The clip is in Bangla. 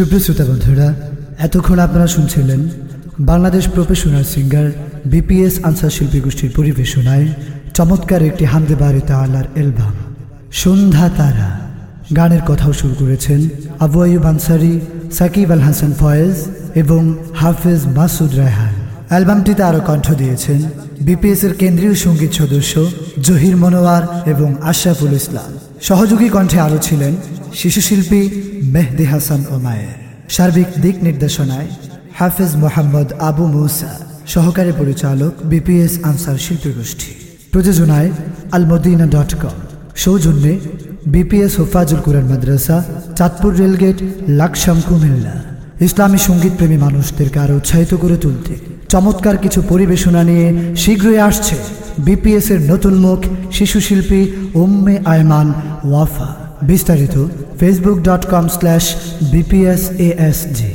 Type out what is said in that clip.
সুপ্রিয় শ্রোতা বন্ধুরা, এতক্ষণ আপনারা শুনছিলেন Bangladesh professional singer BPS Ansar শিল্পী গোষ্ঠীর পরিবেশনায় চমৎকার একটি হামদে বারে তালার অ্যালবাম, সন্ধ্যা তারা। গানের কথাও শুরু করেছেন আবু আয়ুব আনসারি, সাকিব আল হাসান ফয়েজ এবং হাফেজ মাসুদ রায়হান। অ্যালবামটিতে আরও কণ্ঠ দিয়েছেন বিপিএস এর কেন্দ্রীয় সংগীত সদস্য জহির মনোয়ার এবং আশরাফুল ইসলাম। সহযোগী কণ্ঠে আরও ছিলেন শিশুশিল্পী মেহদি হাসান ওমায়ের সার্বিক দিক নির্দেশনায় হাফেজ মোহাম্মদ আবু মৌসা, সহকারী পরিচালক বিপিএস আনসার শিল্পী গোষ্ঠী প্রযোজনায় আলমদিনা ডট কম। সৌজন্যে বিপিএস হোফাজুল কুরান মাদ্রাসা, চাঁদপুর রেলগেট, লাকসাম কুমিল্লা। ইসলামী সঙ্গীতপ্রেমী মানুষদেরকে আরও উৎসাহিত করে তুলতে চমৎকার কিছু পরিবেশনা নিয়ে শীঘ্রই আসছে বিপিএস এর নতুন মুখ শিশু শিল্পী উম্মে আয়মান ওয়াফা। বিস্তারিত Facebook dot com slash BPS ASG